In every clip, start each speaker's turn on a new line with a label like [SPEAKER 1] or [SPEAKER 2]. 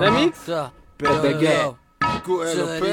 [SPEAKER 1] Remix?
[SPEAKER 2] PDG. QLP?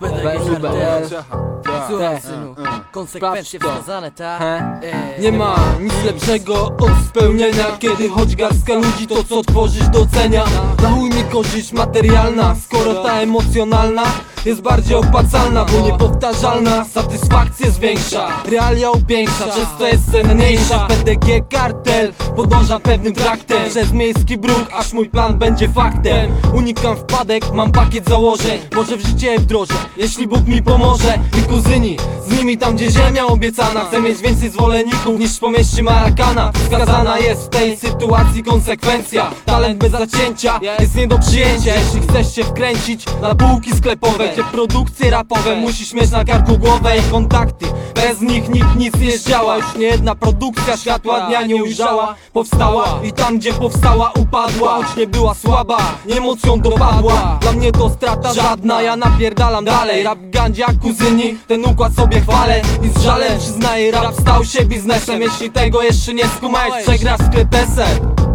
[SPEAKER 2] PDG, Czecha. Tak.
[SPEAKER 3] Słuchaj
[SPEAKER 2] E,
[SPEAKER 3] synu,
[SPEAKER 2] e.
[SPEAKER 3] konsekwencje wskazane, ta?
[SPEAKER 1] He?
[SPEAKER 3] Ej,
[SPEAKER 1] Nie ma nic lepszego od spełnienia Kiedy choć garstka ludzi to co tworzysz docenia Na chuj mi korzyść materialna Skoro ta emocjonalna jest bardziej opłacalna Bo niepowtarzalna. Satysfakcja zwiększa Realia upiększa, przez to jest cenniejsza. PDG kartel podąża pewnym traktem. Przez miejski bruk, aż mój plan będzie faktem. Unikam wpadek, mam pakiet założeń. Może w życie wdrożę, jeśli Bóg mi pomoże I kuzyni, z nimi tam gdzie ziemia obiecana. Chcę mieć więcej zwolenników niż po mieście Marakana. Wskazana jest w tej sytuacji konsekwencja. Talent bez zacięcia jest nie do przyjęcia. Jeśli chcesz się wkręcić na półki sklepowe Gdzie produkcje rapowe musisz mieć na karku głowę i kontakty. Bez nich nikt nic nie zdziała Już nie jedna produkcja światła dnia nie ujrzała. Powstała i tam gdzie powstała upadła. Choć nie była słaba, nie emocją dopadła. Dla mnie to strata żadna, ja napierdalam dalej. Rap gandzia, kuzyni, ten układ sobie chwalę I z żalem przyznaję, rap stał się biznesem. Jeśli tego jeszcze nie skumałeś, przegrasz sklepesem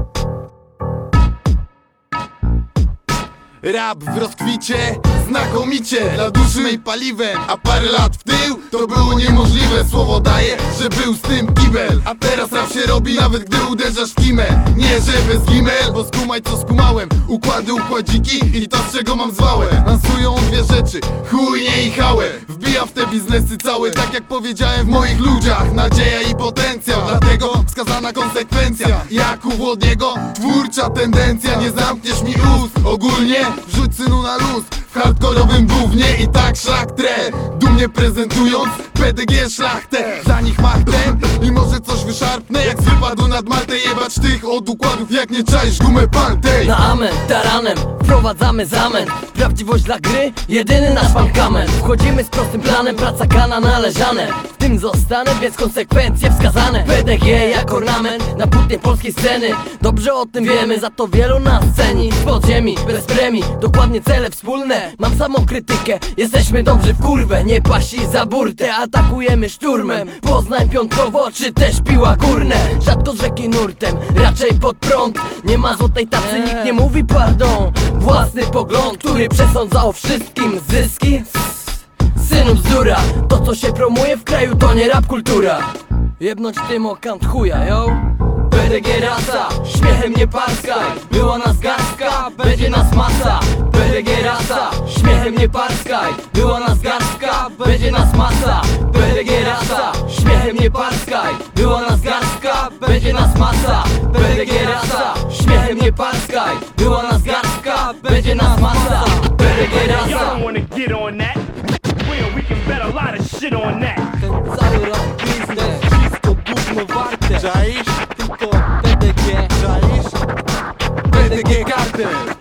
[SPEAKER 2] Rap w rozkwicie, znakomicie Dla duszy mej paliwem, a parę lat w tył To było niemożliwe, słowo daję, że był z tym kibel. A teraz rap się robi nawet gdy uderzasz w kimę. Nie, że bez gimel, bo skumaj co skumałem. Układy, układziki i to z czego mam zwałę Lansują dwie rzeczy, chujnie i hałę Wbijam w te biznesy całe, tak jak powiedziałem w moich ludziach. Nadzieja i potencjał, wskazana konsekwencja. Jak u Włodiego, twórcza tendencja Nie zamkniesz mi ust, ogólnie wrzuć synu na luz W hardkorowym gównie i tak szlak tre Dumnie prezentując PDG szlachtę. Za nich machtem i może coś wyszarpnę Jak z wypadu nad Maltę jebać tych od układów Jak nie czaisz gumę pantej
[SPEAKER 3] Na amen, taranem, wprowadzamy zamęt Prawdziwość dla gry, jedyny nasz mankament Wchodzimy z prostym planem, praca kana należane tym zostanę, więc konsekwencje wskazane PDG jak ornament na płótnie polskiej sceny. Dobrze o tym wiemy, za to wielu nas ceni. Z podziemi, bez premii, dokładnie cele wspólne. Mam samą krytykę, jesteśmy dobrzy w kurwę. Nie pasi za burtę, atakujemy szturmem. Poznań piątkowo, czy też piła górne? Rzadko z rzeki nurtem, raczej pod prąd. Nie ma złotej tacy, nikt nie mówi pardon. Własny pogląd, który przesądza o wszystkim. Zyski? Synu bzdura To co się promuje w kraju to nie rap kultura. Jebnąć tym o kant chuja, yo. PDG rasa, śmiechem nie parskaj. Była nas garstka, będzie nas masa. PDG rasa, śmiechem nie parskaj. Była nas garstka, będzie nas masa. PDG rasa, śmiechem nie parskaj. Była nas garstka, będzie nas masa. PDG rasa, śmiechem nie parskaj. Była nas garstka, będzie nas masa Czaisz? que, TDG Czaisz? que Garden